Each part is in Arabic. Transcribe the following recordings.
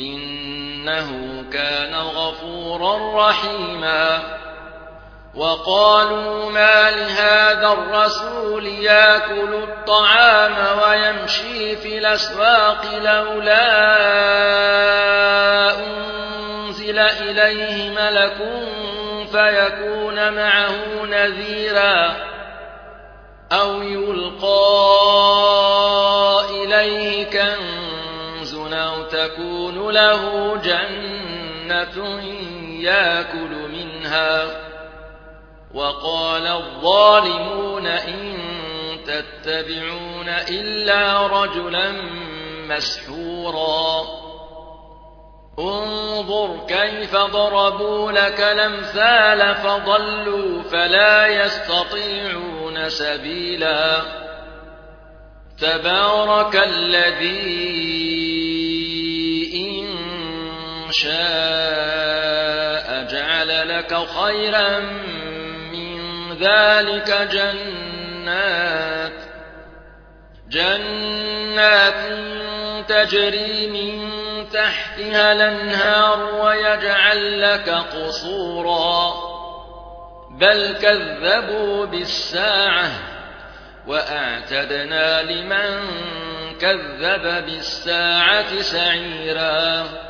إنه كان غفورا رحيما وقالوا ما لهذا الرسول يأكل الطعام ويمشي في الأسواق لولا أنزل إليه ملك فيكون معه نذيرا أو يلقى إليه كنز أو تكون له جنة يأكل منها. وقال الظالمون إن تتبعون إلا رجلا مسحورا. انظر كيف ضربوا لك الأمثال فضلوا فلا يستطيعون سبيلا. تبارك الذي شاء جعل لك خيرا من ذلك جنات جنات تجري من تحتها الأنهار ويجعل لك قصورا. بل كذبوا بالساعة وأعتدنا لمن كذب بالساعة سعيرا.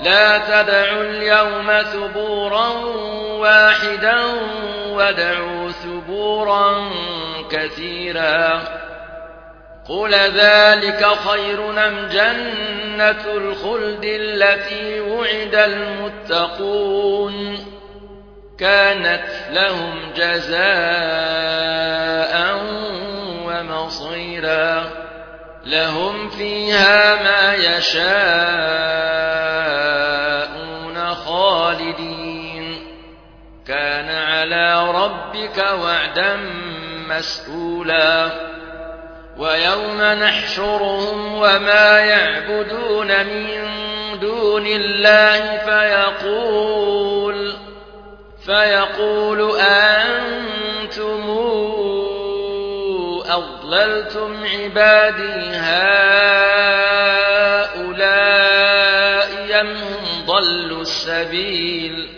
لا تدعوا اليوم ثبورا واحدا وادعوا ثبورا كثيرا قل ذلك خير أم جنة الخلد التي وعد المتقون كانت لهم جزاء ومصيرا لهم فيها ما يشاءون ربك وعدا مسئولا ويوم نحشرهم وما يعبدون من دون الله فيقول فيقول أنتم أضللتم عبادي هؤلاء أم هم ضلوا السبيل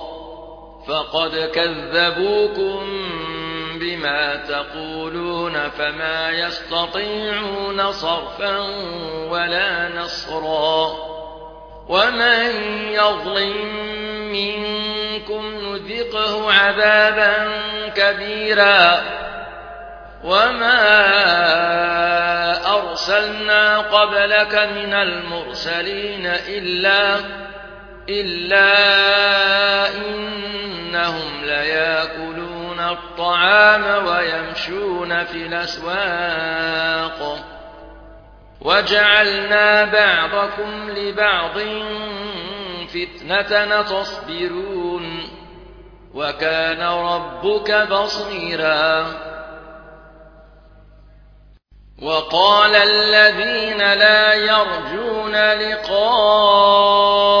فقد كذبوكم بما تقولون فما يستطيعون صرفا ولا نصرا ومن يظلم منكم نذقه عذابا كبيرا وما أرسلنا قبلك من المرسلين إلا إلا إنهم ليأكلون الطعام ويمشون في الأسواق وجعلنا بعضكم لبعض فتنة تصبرون وكان ربك بصيرا وقال الذين لا يرجون لقاءنا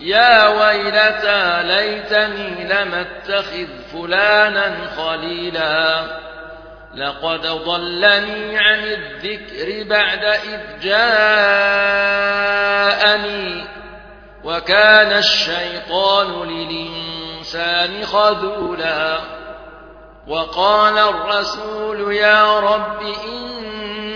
يا ويلتى ليتني لم أتخذ فلانا خليلا. لقد ضلني عن الذكر بعد إذ جاءني. وكان الشيطان للإنسان خذولا. وقال الرسول يا رب إن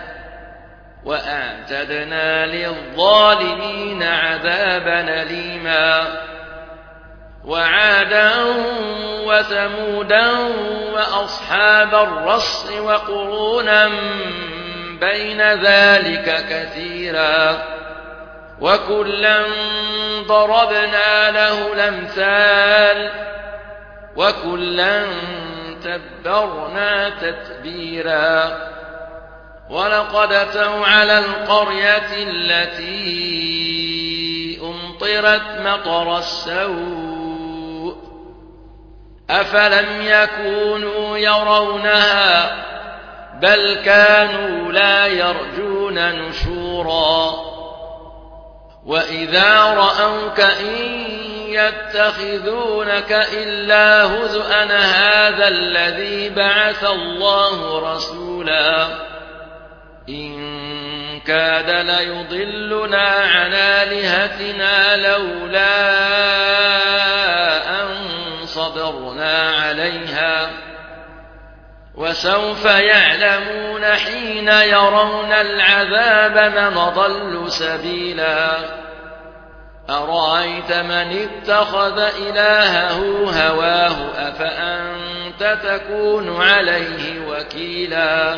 وأعتدنا للظالمين عذابا أليما. وعادا وثمودا وأصحاب الرص وقرونا بين ذلك كثيرا. وكلا ضربنا له الأمثال. وكلا تبرنا تتبيرا. ولقد أتوا على القرية التي أمطرت مطر السوء أفلم يكونوا يرونها بل كانوا لا يرجون نشورا وإذا رأوك إن يتخذونك إلا هزءا هذا الذي بعث الله رسولا إن كاد ليضلنا عن آلهتنا لولا أن صبرنا عليها. وسوف يعلمون حين يرون العذاب من ضل سبيلا. أرأيت من اتخذ إلهه هواه؟ أفأنت تكون عليه وكيلا؟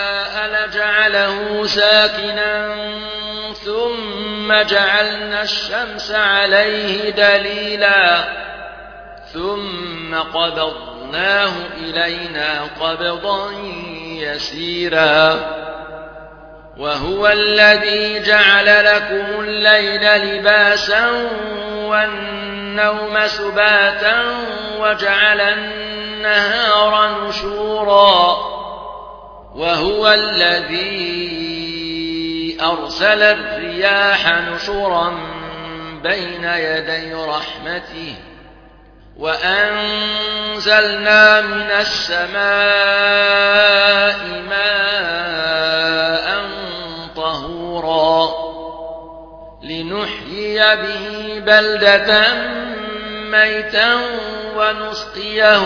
لجعله ساكنا ثم جعلنا الشمس عليه دليلا ثم قبضناه إلينا قبضا يسيرا وهو الذي جعل لكم الليل لباسا والنوم سباتا وجعل النهار نشورا وهو الذي أرسل الرياح نشرا بين يدي رحمته وأنزلنا من السماء ماء طهورا لنحيي به بلدة ميتا ونسقيه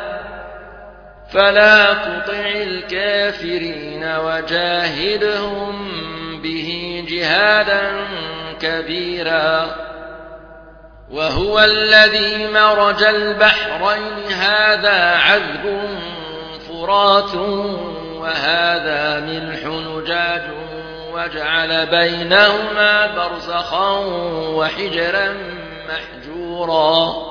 فلا تطع الكافرين وجاهدهم به جهادا كبيرا. وهو الذي مرج البحرين هذا عذب فرات وهذا ملح نجاج وجعل بينهما برزخا وحجرا محجورا.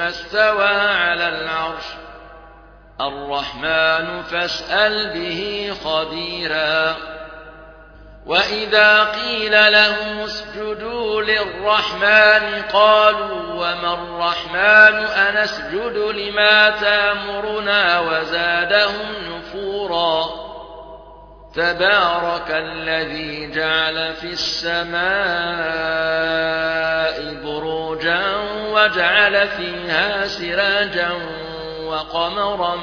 استوى على العرش. الرحمن فاسأل به خبيرا. وإذا قيل لهم اسجدوا للرحمن قالوا وما الرحمن أنسجد لما تأمرنا وزادهم نفورا. تبارك الذي جعل في السماء بروجا وجعل فيها سراجا وقمرا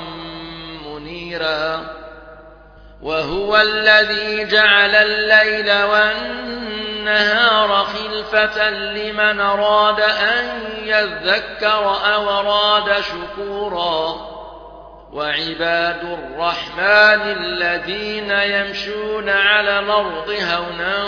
منيرا. وهو الذي جعل الليل والنهار خلفة لمن أراد أن يذكر أو أراد شكورا. وعباد الرحمن الذين يمشون على الأرض هونا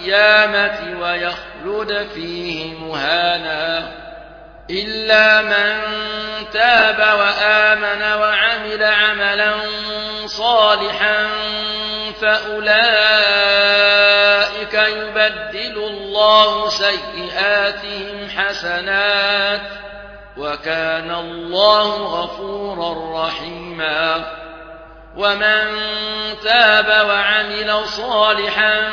القيامة ويخلد فيه مهانا. إلا من تاب وآمن وعمل عملا صالحا فأولئك يبدل الله سيئاتهم حسنات. وكان الله غفورا رحيما. ومن تاب وعمل صالحا